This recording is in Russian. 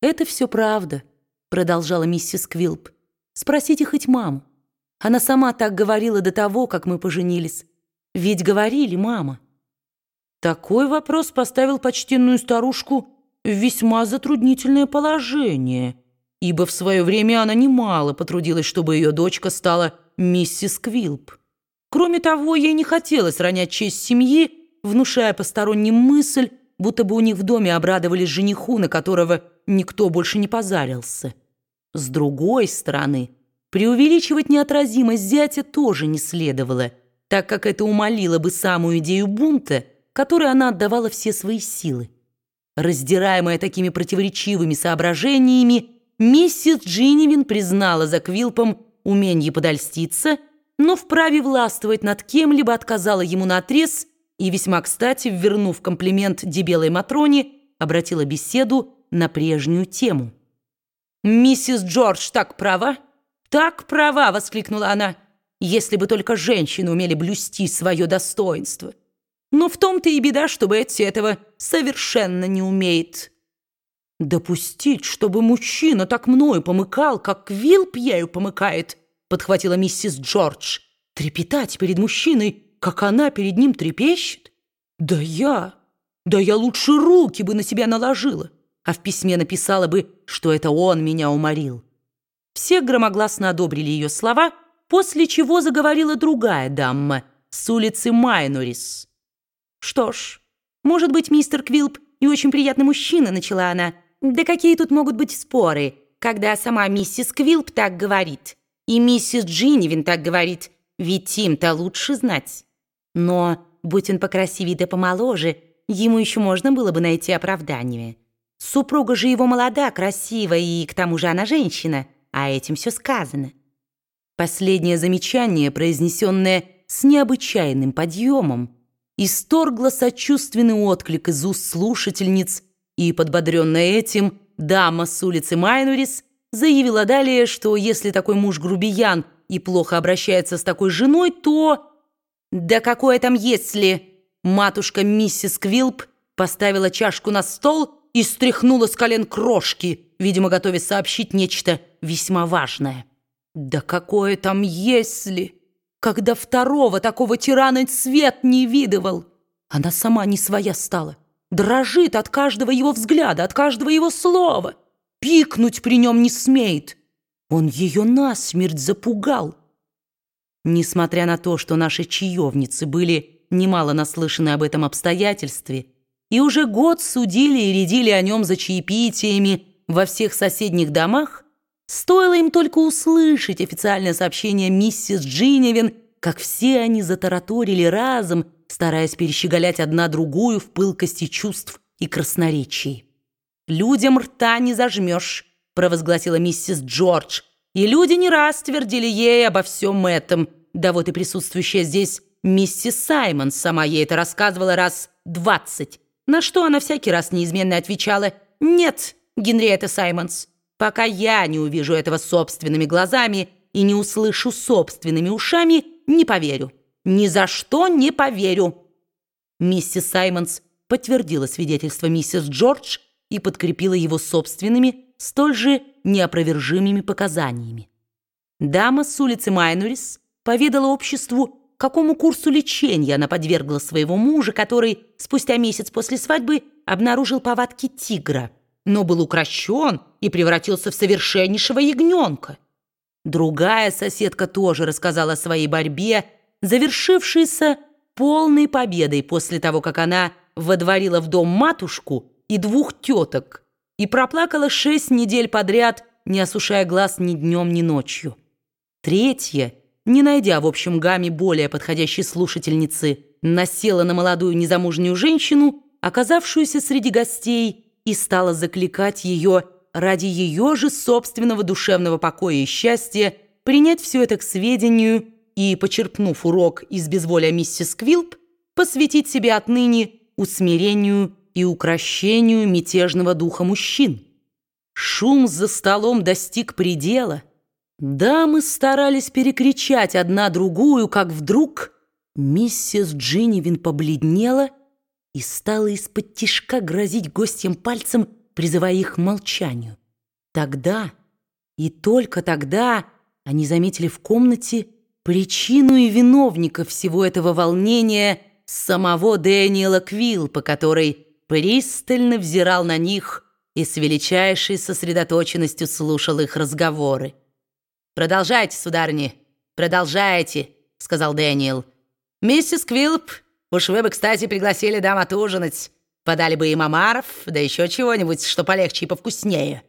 «Это все правда», — продолжала миссис Квилп. «Спросите хоть маму. Она сама так говорила до того, как мы поженились. Ведь говорили, мама». Такой вопрос поставил почтенную старушку в весьма затруднительное положение, ибо в свое время она немало потрудилась, чтобы ее дочка стала миссис Квилп. Кроме того, ей не хотелось ронять честь семьи, внушая посторонним мысль, будто бы у них в доме обрадовались жениху, на которого никто больше не позарился. С другой стороны, преувеличивать неотразимость зятя тоже не следовало, так как это умолило бы самую идею бунта, которой она отдавала все свои силы. Раздираемая такими противоречивыми соображениями, миссис Джинивин признала за Квилпом уменье подольститься, но вправе властвовать над кем-либо отказала ему наотрез и, весьма кстати, вернув комплимент дебелой Матроне, обратила беседу на прежнюю тему. «Миссис Джордж так права? Так права!» — воскликнула она. «Если бы только женщины умели блюсти свое достоинство!» Но в том-то и беда, что Бетси этого совершенно не умеет. «Допустить, чтобы мужчина так мною помыкал, как Вилп ею помыкает», подхватила миссис Джордж. «Трепетать перед мужчиной, как она перед ним трепещет? Да я, да я лучше руки бы на себя наложила, а в письме написала бы, что это он меня уморил». Все громогласно одобрили ее слова, после чего заговорила другая дама с улицы Майнорис. «Что ж, может быть, мистер Квилп и очень приятный мужчина», — начала она. «Да какие тут могут быть споры, когда сама миссис Квилп так говорит, и миссис Джинивин так говорит, ведь им-то лучше знать. Но, будь он покрасивее да помоложе, ему еще можно было бы найти оправдание. Супруга же его молода, красива, и к тому же она женщина, а этим все сказано». Последнее замечание, произнесенное с необычайным подъемом, исторгла сочувственный отклик из уст слушательниц, и, подбодренная этим, дама с улицы Майнурис заявила далее, что если такой муж грубиян и плохо обращается с такой женой, то... «Да какое там если?» Матушка миссис Квилп поставила чашку на стол и стряхнула с колен крошки, видимо, готовясь сообщить нечто весьма важное. «Да какое там если?» когда второго такого тирана свет не видывал. Она сама не своя стала, дрожит от каждого его взгляда, от каждого его слова, пикнуть при нем не смеет. Он ее насмерть запугал. Несмотря на то, что наши чаевницы были немало наслышаны об этом обстоятельстве и уже год судили и рядили о нем за чаепитиями во всех соседних домах, Стоило им только услышать официальное сообщение миссис Джиневин, как все они затараторили разом, стараясь перещеголять одна другую в пылкости чувств и красноречии. «Людям рта не зажмешь», — провозгласила миссис Джордж, и люди не раз твердили ей обо всем этом. Да вот и присутствующая здесь миссис Саймон сама ей это рассказывала раз двадцать, на что она всякий раз неизменно отвечала «Нет, Генриетта Саймонс, Пока я не увижу этого собственными глазами и не услышу собственными ушами, не поверю. Ни за что не поверю. Миссис Саймонс подтвердила свидетельство миссис Джордж и подкрепила его собственными, столь же неопровержимыми показаниями. Дама с улицы Майнурис поведала обществу, какому курсу лечения она подвергла своего мужа, который спустя месяц после свадьбы обнаружил повадки тигра – но был укращен и превратился в совершеннейшего ягненка. Другая соседка тоже рассказала о своей борьбе, завершившейся полной победой после того, как она водворила в дом матушку и двух теток и проплакала шесть недель подряд, не осушая глаз ни днем, ни ночью. Третья, не найдя в общем гамме более подходящей слушательницы, насела на молодую незамужнюю женщину, оказавшуюся среди гостей, и стала закликать ее ради ее же собственного душевного покоя и счастья принять все это к сведению и, почерпнув урок из безволия миссис Квилп, посвятить себе отныне усмирению и укращению мятежного духа мужчин. Шум за столом достиг предела. Дамы старались перекричать одна другую, как вдруг миссис Джиннивин побледнела и стала из-под тишка грозить гостям пальцем призывая их к молчанию. Тогда и только тогда они заметили в комнате причину и виновника всего этого волнения самого Дэниела Квилл, по которой пристально взирал на них и с величайшей сосредоточенностью слушал их разговоры. «Продолжайте, сударыни, продолжайте», — сказал Дэниел. «Миссис Квилп, уж вы бы, кстати, пригласили дам отужинать. Подали бы им омаров, да еще чего-нибудь, что полегче и повкуснее».